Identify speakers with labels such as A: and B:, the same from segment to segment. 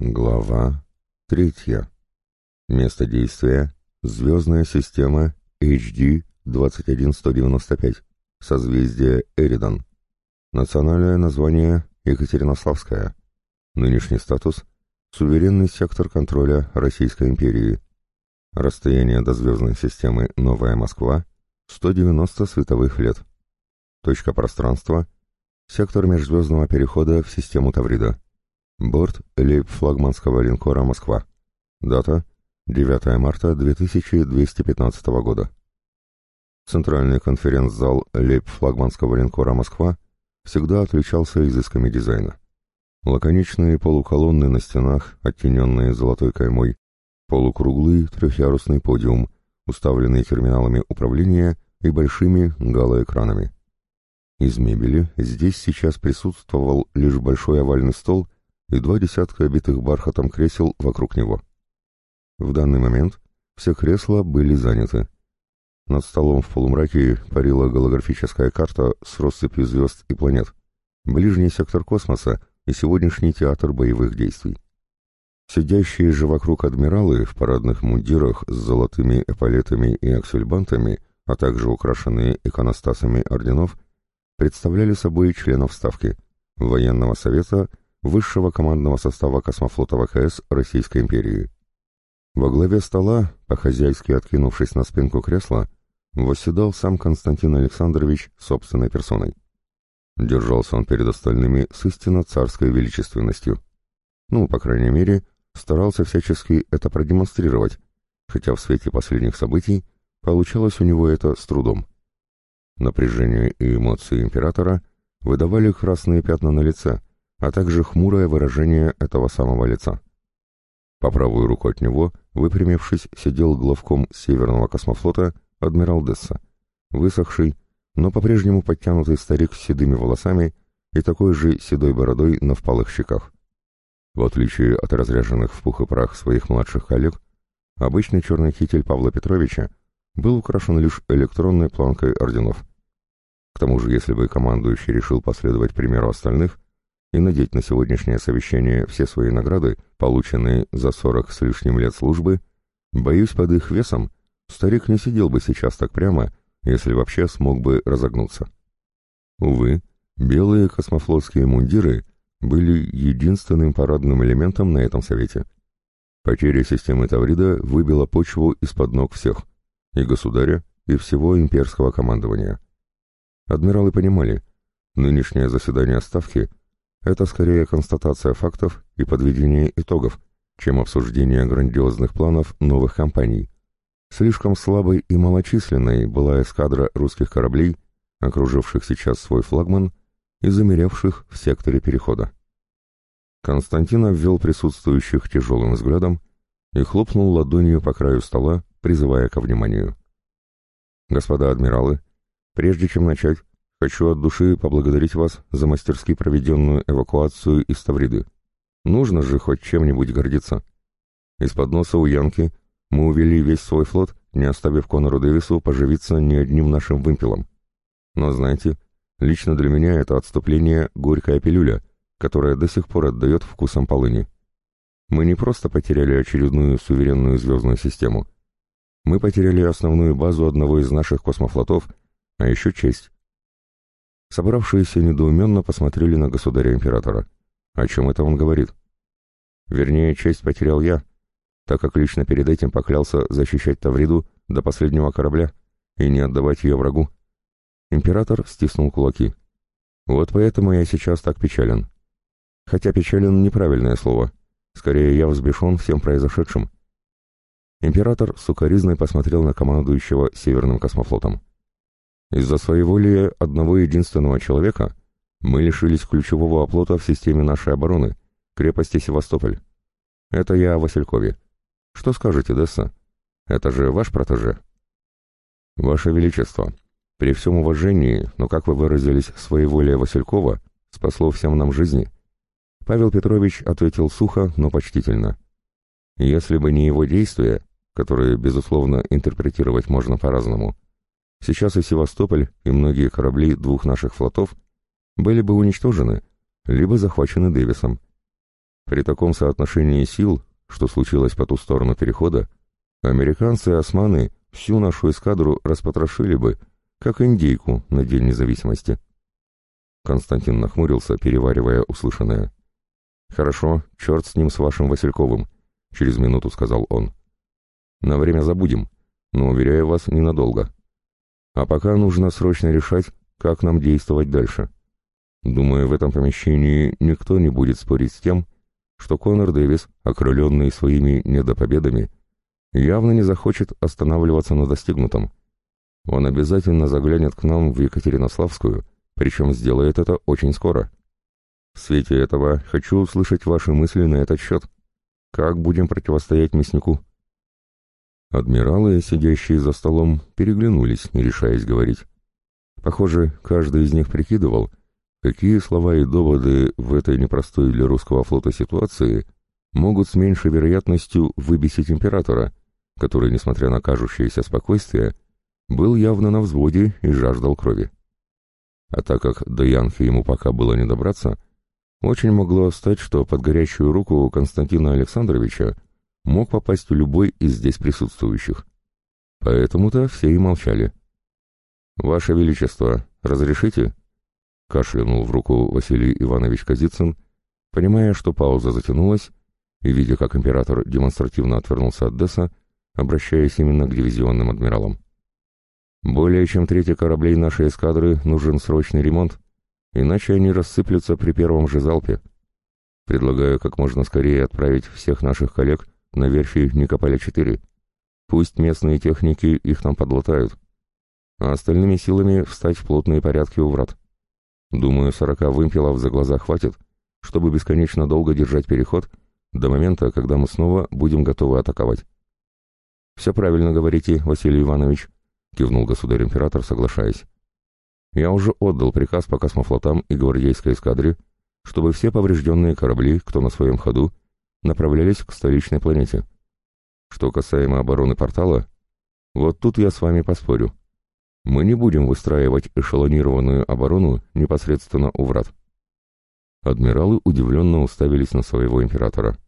A: Глава третья. Место действия — звездная система HD-21195, созвездие Эридан. Национальное название — Екатеринославская. Нынешний статус — суверенный сектор контроля Российской империи. Расстояние до звездной системы Новая Москва — 190 световых лет. Точка пространства — сектор межзвездного перехода в систему Таврида. Борт лейб-флагманского линкора «Москва». Дата 9 марта 2215 года. Центральный конференц-зал лейб-флагманского линкора «Москва» всегда отличался изысками дизайна. Лаконичные полуколонны на стенах, оттененные золотой каймой, полукруглый трехъярусный подиум, уставленный терминалами управления и большими галоэкранами. Из мебели здесь сейчас присутствовал лишь большой овальный стол и два десятка обитых бархатом кресел вокруг него. В данный момент все кресла были заняты. Над столом в полумраке парила голографическая карта с россыпью звезд и планет, ближний сектор космоса и сегодняшний театр боевых действий. Сидящие же вокруг адмиралы в парадных мундирах с золотыми эполетами и аксельбантами, а также украшенные иконостасами орденов, представляли собой членов Ставки, военного совета высшего командного состава космофлота ВКС Российской империи. Во главе стола, по-хозяйски откинувшись на спинку кресла, восседал сам Константин Александрович собственной персоной. Держался он перед остальными с истинно царской величественностью. Ну, по крайней мере, старался всячески это продемонстрировать, хотя в свете последних событий получалось у него это с трудом. Напряжение и эмоции императора выдавали красные пятна на лице, а также хмурое выражение этого самого лица. По правую руку от него, выпрямившись, сидел главком Северного космофлота адмирал Десса, высохший, но по-прежнему подтянутый старик с седыми волосами и такой же седой бородой на впалых щеках. В отличие от разряженных в пух и прах своих младших коллег, обычный черный китель Павла Петровича был украшен лишь электронной планкой орденов. К тому же, если бы командующий решил последовать примеру остальных, и надеть на сегодняшнее совещание все свои награды, полученные за сорок с лишним лет службы, боюсь, под их весом старик не сидел бы сейчас так прямо, если вообще смог бы разогнуться. Увы, белые космофлотские мундиры были единственным парадным элементом на этом совете. Потеря системы Таврида выбила почву из-под ног всех, и государя, и всего имперского командования. Адмиралы понимали, нынешнее заседание Ставки это скорее констатация фактов и подведение итогов, чем обсуждение грандиозных планов новых компаний. Слишком слабой и малочисленной была эскадра русских кораблей, окруживших сейчас свой флагман и замеревших в секторе перехода. Константин обвел присутствующих тяжелым взглядом и хлопнул ладонью по краю стола, призывая ко вниманию. «Господа адмиралы, прежде чем начать, Хочу от души поблагодарить вас за мастерски проведенную эвакуацию из Тавриды. Нужно же хоть чем-нибудь гордиться. Из-под носа у Янки мы увели весь свой флот, не оставив Конору Дэвису поживиться ни одним нашим вымпелом. Но знаете, лично для меня это отступление горькая пилюля, которая до сих пор отдает вкусом полыни. Мы не просто потеряли очередную суверенную звездную систему. Мы потеряли основную базу одного из наших космофлотов, а еще честь. Собравшиеся недоуменно посмотрели на государя-императора. О чем это он говорит? Вернее, честь потерял я, так как лично перед этим поклялся защищать Тавриду до последнего корабля и не отдавать ее врагу. Император стиснул кулаки. Вот поэтому я сейчас так печален. Хотя печален — неправильное слово. Скорее, я взбешен всем произошедшим. Император сукоризной посмотрел на командующего Северным космофлотом. Из-за своеволия одного единственного человека мы лишились ключевого оплота в системе нашей обороны, крепости Севастополь. Это я о Василькове. Что скажете, Десса? Это же ваш протеже? Ваше Величество, при всем уважении, но, как вы выразились, своеволие Василькова спасло всем нам жизни. Павел Петрович ответил сухо, но почтительно. Если бы не его действия, которые, безусловно, интерпретировать можно по-разному, Сейчас и Севастополь, и многие корабли двух наших флотов были бы уничтожены, либо захвачены Дэвисом. При таком соотношении сил, что случилось по ту сторону перехода, американцы и османы всю нашу эскадру распотрошили бы, как индейку на День независимости. Константин нахмурился, переваривая услышанное. «Хорошо, черт с ним, с вашим Васильковым», — через минуту сказал он. «На время забудем, но, уверяю вас, ненадолго. А пока нужно срочно решать, как нам действовать дальше. Думаю, в этом помещении никто не будет спорить с тем, что Конор Дэвис, окрыленный своими недопобедами, явно не захочет останавливаться на достигнутом. Он обязательно заглянет к нам в Екатеринославскую, причем сделает это очень скоро. В свете этого хочу услышать ваши мысли на этот счет. Как будем противостоять мяснику?» Адмиралы, сидящие за столом, переглянулись, не решаясь говорить. Похоже, каждый из них прикидывал, какие слова и доводы в этой непростой для русского флота ситуации могут с меньшей вероятностью выбесить императора, который, несмотря на кажущееся спокойствие, был явно на взводе и жаждал крови. А так как до Янки ему пока было не добраться, очень могло стать, что под горячую руку Константина Александровича мог попасть любой из здесь присутствующих. Поэтому-то все и молчали. «Ваше Величество, разрешите?» — кашлянул в руку Василий Иванович Казицын, понимая, что пауза затянулась, и, видя, как император демонстративно отвернулся от Десса, обращаясь именно к дивизионным адмиралам. «Более чем трети кораблей нашей эскадры нужен срочный ремонт, иначе они рассыплются при первом же залпе. Предлагаю как можно скорее отправить всех наших коллег на верфи Никополя-4. Пусть местные техники их там подлатают, а остальными силами встать в плотные порядки у врат. Думаю, сорока вымпелов за глаза хватит, чтобы бесконечно долго держать переход до момента, когда мы снова будем готовы атаковать. «Все правильно говорите, Василий Иванович», — кивнул государь-император, соглашаясь. Я уже отдал приказ по космофлотам и гвардейской эскадре, чтобы все поврежденные корабли, кто на своем ходу, направлялись к столичной планете. Что касаемо обороны портала, вот тут я с вами поспорю. Мы не будем выстраивать эшелонированную оборону непосредственно у врат. Адмиралы удивленно уставились на своего императора.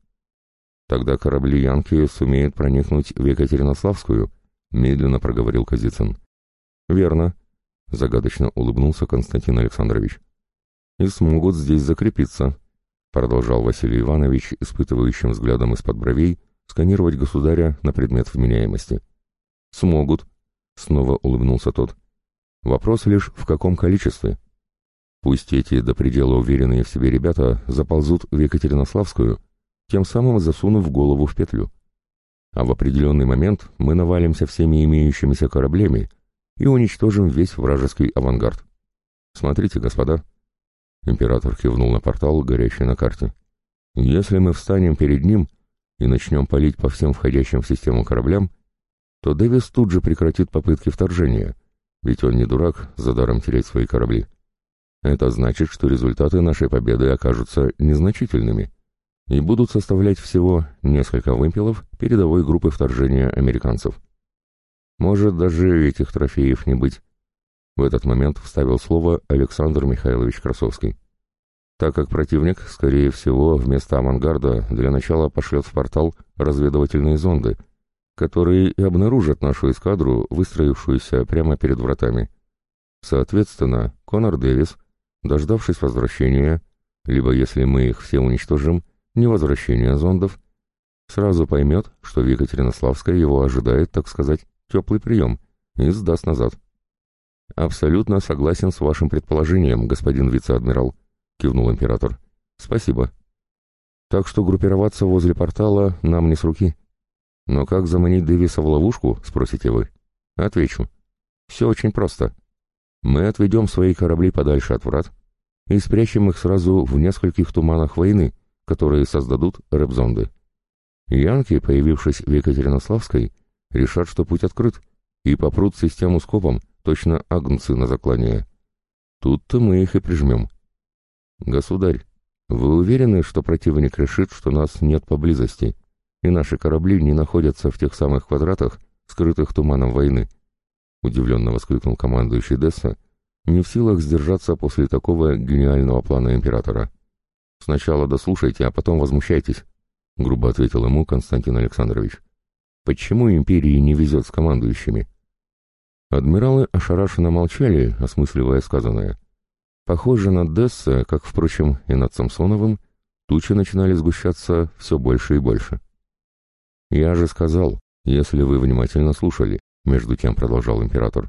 A: Тогда корабли Янки сумеют проникнуть в Екатеринославскую, медленно проговорил Казицын. Верно, — загадочно улыбнулся Константин Александрович. «И смогут здесь закрепиться», — продолжал Василий Иванович, испытывающим взглядом из-под бровей, сканировать государя на предмет вменяемости. «Смогут», — снова улыбнулся тот. «Вопрос лишь в каком количестве. Пусть эти до предела уверенные в себе ребята заползут в Екатеринославскую, тем самым засунув голову в петлю. А в определенный момент мы навалимся всеми имеющимися кораблями, и уничтожим весь вражеский авангард. Смотрите, господа. Император кивнул на портал, горящий на карте. Если мы встанем перед ним и начнем палить по всем входящим в систему кораблям, то Дэвис тут же прекратит попытки вторжения, ведь он не дурак за даром терять свои корабли. Это значит, что результаты нашей победы окажутся незначительными и будут составлять всего несколько вымпелов передовой группы вторжения американцев. Может, даже этих трофеев не быть. В этот момент вставил слово Александр Михайлович Красовский. Так как противник, скорее всего, вместо авангарда для начала пошлет в портал разведывательные зонды, которые и обнаружат нашу эскадру, выстроившуюся прямо перед вратами. Соответственно, Конор Дэвис, дождавшись возвращения, либо если мы их все уничтожим, не возвращения зондов, сразу поймет, что в Екатеринославской его ожидает, так сказать, теплый прием и сдаст назад. «Абсолютно согласен с вашим предположением, господин вице-адмирал», — кивнул император. «Спасибо. Так что группироваться возле портала нам не с руки. Но как заманить Дэвиса в ловушку, спросите вы? Отвечу. Все очень просто. Мы отведем свои корабли подальше от врат и спрячем их сразу в нескольких туманах войны, которые создадут рэп-зонды. Янки, появившись в Екатеринославской, решат, что путь открыт, и попрут систему скопом, точно агнцы на заклание. Тут-то мы их и прижмем. Государь, вы уверены, что противник решит, что нас нет поблизости, и наши корабли не находятся в тех самых квадратах, скрытых туманом войны? Удивленно воскликнул командующий Десса, не в силах сдержаться после такого гениального плана императора. Сначала дослушайте, а потом возмущайтесь, — грубо ответил ему Константин Александрович. Почему империи не везет с командующими? Адмиралы ошарашенно молчали, осмысливая сказанное. Похоже, над Десса, как, впрочем, и над Самсоновым, тучи начинали сгущаться все больше и больше. «Я же сказал, если вы внимательно слушали», — между тем продолжал император,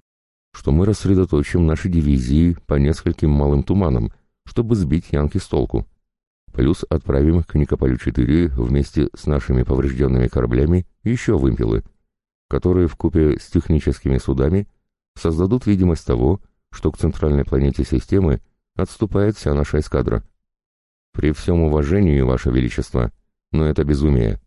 A: «что мы рассредоточим наши дивизии по нескольким малым туманам, чтобы сбить Янки с толку. Плюс отправим к Никополю-4 вместе с нашими поврежденными кораблями еще вымпелы, которые в купе с техническими судами создадут видимость того, что к центральной планете системы отступает вся наша эскадра. При всем уважении, Ваше Величество, но это безумие.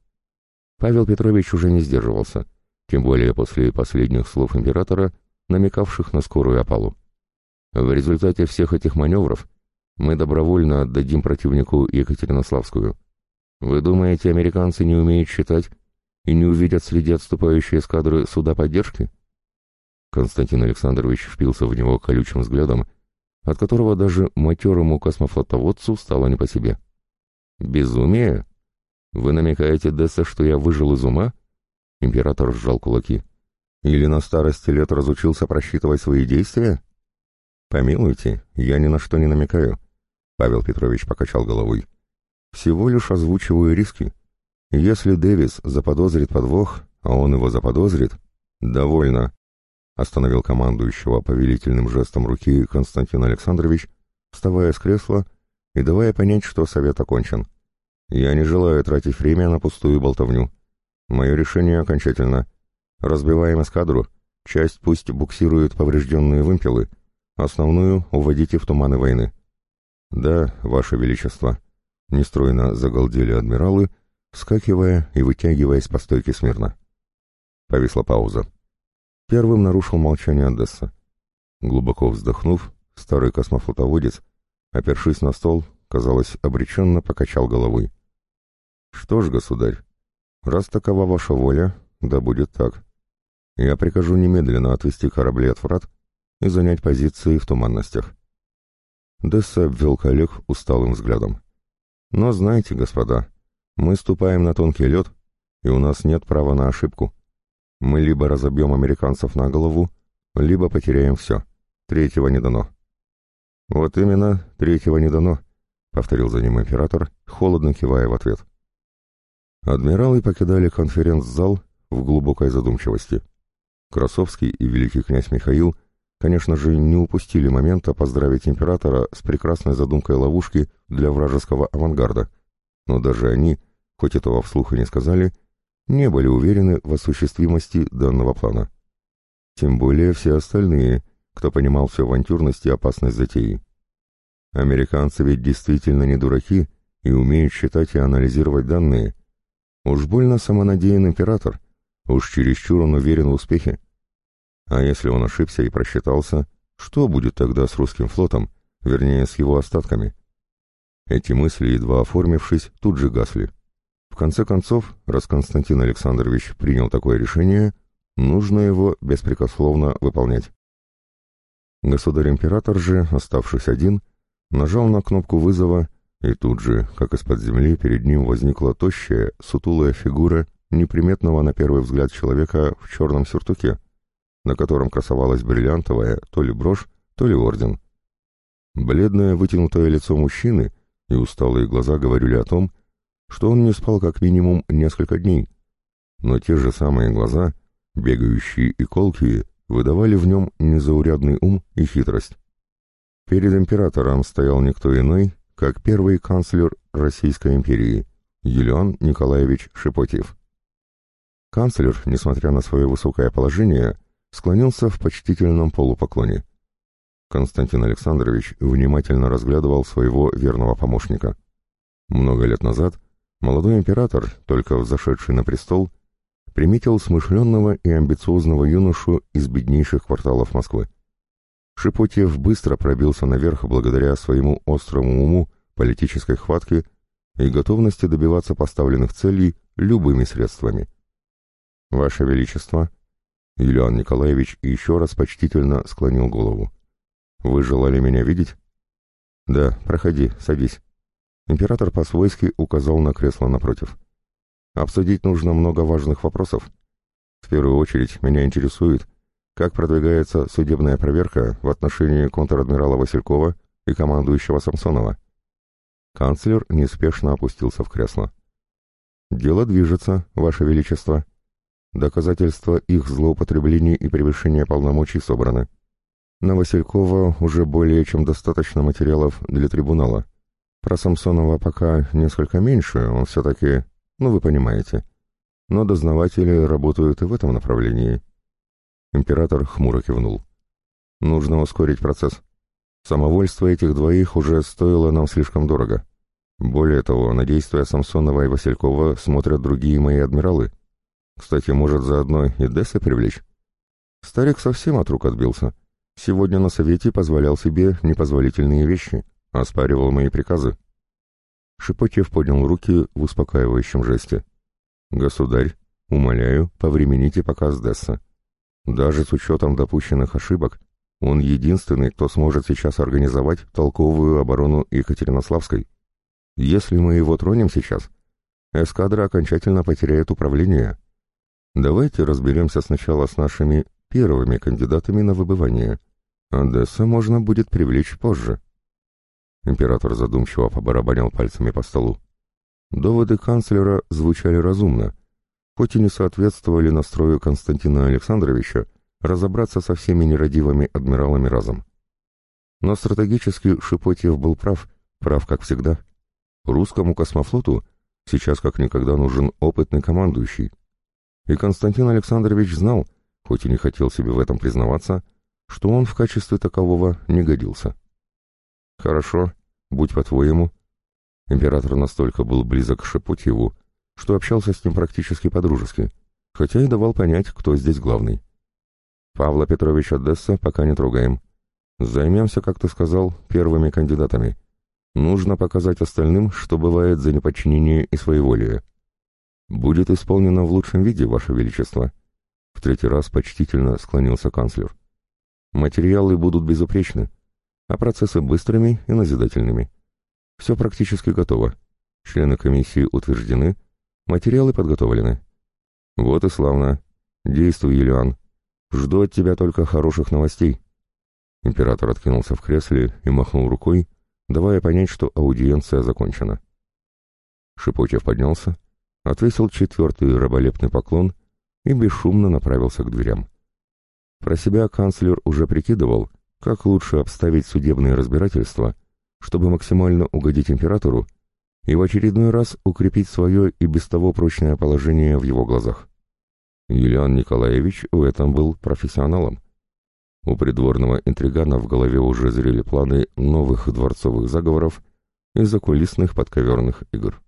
A: Павел Петрович уже не сдерживался, тем более после последних слов императора, намекавших на скорую опалу. В результате всех этих маневров мы добровольно отдадим противнику Екатеринославскую. Вы думаете, американцы не умеют считать и не увидят среди отступающей эскадры суда поддержки? Константин Александрович впился в него колючим взглядом, от которого даже матерому космофлотоводцу стало не по себе. «Безумие? Вы намекаете, Десса, что я выжил из ума?» Император сжал кулаки. «Или на старости лет разучился просчитывать свои действия?» «Помилуйте, я ни на что не намекаю. Павел Петрович покачал головой. «Всего лишь озвучиваю риски. Если Дэвис заподозрит подвох, а он его заподозрит...» «Довольно», — остановил командующего повелительным жестом руки Константин Александрович, вставая с кресла и давая понять, что совет окончен. «Я не желаю тратить время на пустую болтовню. Мое решение окончательно. Разбиваем эскадру, часть пусть буксирует поврежденные вымпелы, основную уводите в туманы войны. «Да, Ваше Величество», — нестройно загалдели адмиралы, вскакивая и вытягиваясь по стойке смирно. Повисла пауза. Первым нарушил молчание Одесса. Глубоко вздохнув, старый космофлотоводец, опершись на стол, казалось, обреченно покачал головой. «Что ж, государь, раз такова ваша воля, да будет так. Я прикажу немедленно отвести корабли от врат и занять позиции в туманностях. Десса обвел коллег усталым взглядом. «Но знаете, господа, мы ступаем на тонкий лед, и у нас нет права на ошибку. Мы либо разобьем американцев на голову, либо потеряем все. Третьего не дано». «Вот именно, третьего не дано», — повторил за ним император, холодно кивая в ответ. Адмиралы покидали конференц-зал в глубокой задумчивости. Красовский и великий князь Михаил конечно же, не упустили момента поздравить императора с прекрасной задумкой ловушки для вражеского авангарда, но даже они, хоть этого вслух и не сказали, не были уверены в осуществимости данного плана. Тем более все остальные, кто понимал всю авантюрность и опасность затеи. Американцы ведь действительно не дураки и умеют считать и анализировать данные. Уж больно самонадеян император, уж чересчур он уверен в успехе. А если он ошибся и просчитался, что будет тогда с русским флотом, вернее, с его остатками? Эти мысли, едва оформившись, тут же гасли. В конце концов, раз Константин Александрович принял такое решение, нужно его беспрекословно выполнять. Государь-император же, оставшись один, нажал на кнопку вызова, и тут же, как из-под земли, перед ним возникла тощая, сутулая фигура неприметного на первый взгляд человека в черном сюртуке, на котором красовалась бриллиантовая то ли брошь, то ли орден. Бледное вытянутое лицо мужчины и усталые глаза говорили о том, что он не спал как минимум несколько дней, но те же самые глаза, бегающие и колкие, выдавали в нем незаурядный ум и хитрость. Перед императором стоял никто иной, как первый канцлер Российской империи, Юлиан Николаевич Шепотьев. Канцлер, несмотря на свое высокое положение, склонился в почтительном полупоклоне. Константин Александрович внимательно разглядывал своего верного помощника. Много лет назад молодой император, только взошедший на престол, приметил смышленного и амбициозного юношу из беднейших кварталов Москвы. Шипотьев быстро пробился наверх благодаря своему острому уму, политической хватке и готовности добиваться поставленных целей любыми средствами. «Ваше Величество», Юлиан Николаевич еще раз почтительно склонил голову. «Вы желали меня видеть?» «Да, проходи, садись». Император по-свойски указал на кресло напротив. Обсудить нужно много важных вопросов. В первую очередь меня интересует, как продвигается судебная проверка в отношении контр-адмирала Василькова и командующего Самсонова. Канцлер неспешно опустился в кресло. «Дело движется, Ваше Величество. Доказательства их злоупотреблений и превышения полномочий собраны. На Василькова уже более чем достаточно материалов для трибунала. Про Самсонова пока несколько меньше, он все-таки, ну вы понимаете. Но дознаватели работают и в этом направлении». Император хмуро кивнул. «Нужно ускорить процесс. Самовольство этих двоих уже стоило нам слишком дорого. Более того, на действия Самсонова и Василькова смотрят другие мои адмиралы. Кстати, может, заодно и Десса привлечь? Старик совсем от рук отбился. Сегодня на совете позволял себе непозволительные вещи, оспаривал мои приказы. Шипотьев поднял руки в успокаивающем жесте. «Государь, умоляю, повремените показ Десса. Даже с учетом допущенных ошибок, он единственный, кто сможет сейчас организовать толковую оборону Екатеринославской. Если мы его тронем сейчас, эскадра окончательно потеряет управление. Давайте разберемся сначала с нашими первыми кандидатами на выбывание. Одесса можно будет привлечь позже. Император задумчиво побарабанил пальцами по столу. Доводы канцлера звучали разумно, хоть и не соответствовали настрою Константина Александровича разобраться со всеми нерадивыми адмиралами разом. Но стратегически Шипотьев был прав, прав как всегда. Русскому космофлоту сейчас как никогда нужен опытный командующий. И Константин Александрович знал, хоть и не хотел себе в этом признаваться, что он в качестве такового не годился. «Хорошо, будь по-твоему». Император настолько был близок к Шепотьеву, что общался с ним практически по-дружески, хотя и давал понять, кто здесь главный. Павла Петровича Десса пока не трогаем. Займемся, как ты сказал, первыми кандидатами. Нужно показать остальным, что бывает за неподчинение и своеволие. Будет исполнено в лучшем виде, Ваше Величество. В третий раз почтительно склонился канцлер. Материалы будут безупречны, а процессы быстрыми и назидательными. Все практически готово. Члены комиссии утверждены, Материалы подготовлены. Вот и славно. Действуй, Юлиан. Жду от тебя только хороших новостей. Император откинулся в кресле и махнул рукой, давая понять, что аудиенция закончена. Шипотев поднялся, отвесил четвертый раболепный поклон и бесшумно направился к дверям. Про себя канцлер уже прикидывал, как лучше обставить судебные разбирательства, чтобы максимально угодить императору и в очередной раз укрепить свое и без того прочное положение в его глазах. Юлиан Николаевич в этом был профессионалом. У придворного интригана в голове уже зрели планы новых дворцовых заговоров и закулисных подковерных игр.